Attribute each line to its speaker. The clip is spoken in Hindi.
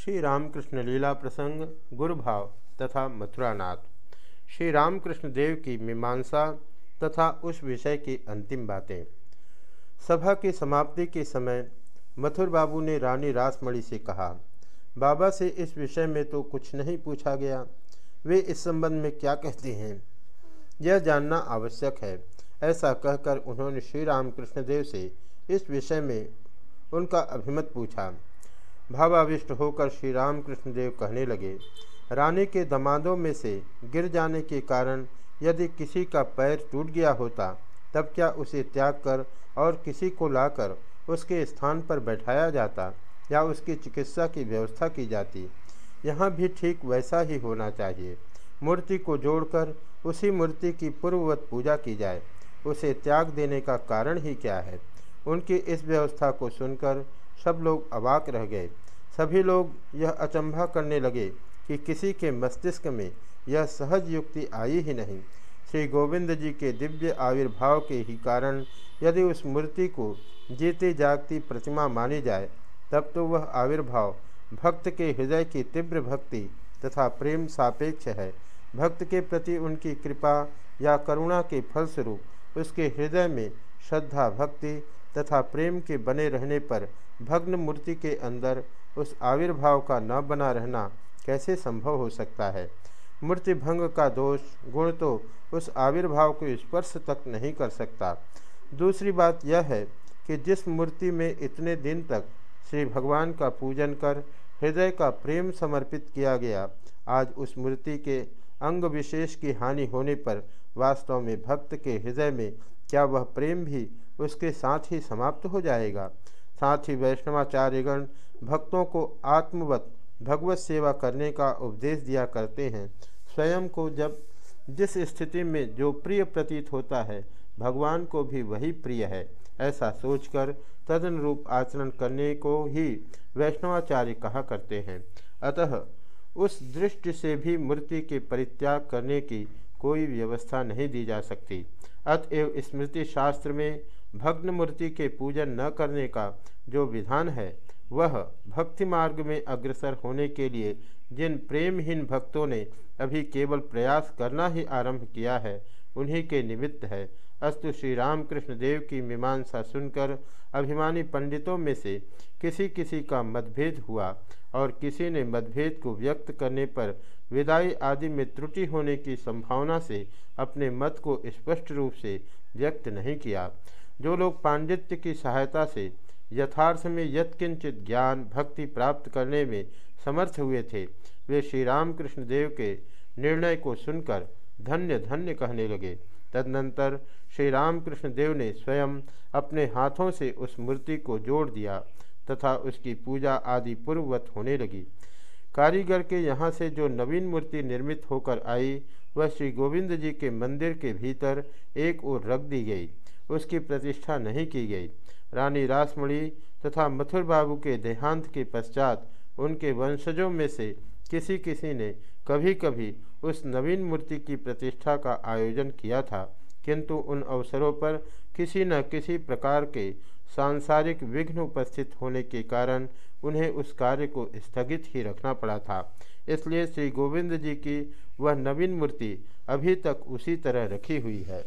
Speaker 1: श्री रामकृष्ण लीला प्रसंग, गुरुभाव तथा मथुरानाथ। श्री रामकृष्ण देव की मीमांसा तथा उस विषय की अंतिम बातें। सभा की समाप्ति के समय मथुर बाबू ने रानी रासमणि से कहा, बाबा से इस विषय में तो कुछ नहीं पूछा गया। वे इस संबंध में क्या कहते हैं? यह जानना आवश्यक है, ऐसा कहकर उन्होंने श्री रामकृष्ण देव से इस विषय में उनका अभिमत पूछा। भावाविष्ट होकर श्री रामकृष्ण देव कहने लगे, रानी के दमादों में से गिर जाने के कारण यदि किसी का पैर टूट गया होता, तब क्या उसे त्याग कर और किसी को लाकर उसके स्थान पर बैठाया जाता या उसकी चिकित्सा की व्यवस्था की जाती? यहाँ भी ठीक वैसा ही होना चाहिए। मूर्ति को जोड़कर उसी मूर्ति की पूर्ववत पूजा की जाए। उसे त्याग देने का कारण ही क्या है? उनकी इस व्यवस्था को सुनकर सब लोग अवाक रह गए। सभी लोग यह अचंभा करने लगे कि किसी के मस्तिष्क में यह सहज युक्ति आई ही नहीं। श्री गोविंद जी के दिव्य आविर्भाव के ही कारण यदि उस मूर्ति को जीती जागती प्रतिमा मानी जाए, तब तो वह आविर्भाव भक्त के हृदय की तीव्र भक्ति तथा प्रेम सापेक्ष है। भक्त के प्रति उनकी कृपा या करुणा के फलस्वरूप उसके हृदय में श्रद्धा, भक्ति तथा प्रेम के बने रहने पर भग्न मूर्ति के अंदर उस आविर्भाव का न बना रहना कैसे संभव हो सकता है? मूर्ति भंग का दोष, गुण तो उस आविर्भाव को स्पर्श तक नहीं कर सकता। दूसरी बात यह है कि जिस मूर्ति में इतने दिन तक श्री भगवान का पूजन कर हृदय का प्रेम समर्पित किया गया, आज उस मूर्ति के अंग विशेष की हानि होने पर वास्तव में भक्त के हृदय में क्या वह प्रेम भी उसके साथ ही समाप्त हो जाएगा। साथ ही वैष्णवाचार्यगण भक्तों को आत्मवत भगवत सेवा करने का उपदेश दिया करते हैं। स्वयं को जब जिस स्थिति में जो प्रिय प्रतीत होता है, भगवान को भी वही प्रिय है, ऐसा सोचकर तदनुरूप आचरण करने को ही वैष्णवाचार्य कहा करते हैं। अतः उस दृष्टि से भी मूर्ति के परित्याग करने की कोई व्यवस्था नहीं दी जा सकती। अतएव स्मृति शास्त्र में भग्न मूर्ति के पूजन न करने का जो विधान है, वह भक्ति मार्ग में अग्रसर होने के लिए जिन प्रेमहीन भक्तों ने अभी केवल प्रयास करना ही आरंभ किया है, उन्हीं के निमित्त है। अस्तु श्री रामकृष्ण देव की मीमांसा सुनकर अभिमानी पंडितों में से किसी किसी का मतभेद हुआ और किसी ने मतभेद को व्यक्त करने पर विदाई आदि में त्रुटि होने की संभावना से अपने मत को स्पष्ट रूप से व्यक्त नहीं किया। जो लोग पांडित्य की सहायता से यथार्थ में यत्किंचित ज्ञान, भक्ति प्राप्त करने में समर्थ हुए थे, वे श्री रामकृष्ण देव के निर्णय को सुनकर धन्य धन्य कहने लगे। तदनंतर श्री रामकृष्ण देव ने स्वयं अपने हाथों से उस मूर्ति को जोड़ दिया तथा उसकी पूजा आदि पूर्ववत होने लगी। कारीगर के यहाँ से जो नवीन मूर्ति निर्मित होकर आई, वह श्री गोविंद जी के मंदिर के भीतर एक ओर रख दी गई। उसकी प्रतिष्ठा नहीं की गई। रानी रासमणि तथा मथुर बाबू के देहांत के पश्चात उनके वंशजों में से किसी किसी ने कभी कभी उस नवीन मूर्ति की प्रतिष्ठा का आयोजन किया था। किंतु उन अवसरों पर किसी न किसी प्रकार के सांसारिक विघ्न उपस्थित होने के कारण उन्हें उस कार्य को स्थगित ही रखना पड़ा था। इसलिए श्री गोविंद जी की वह नवीन मूर्ति अभी तक उसी तरह रखी हुई है।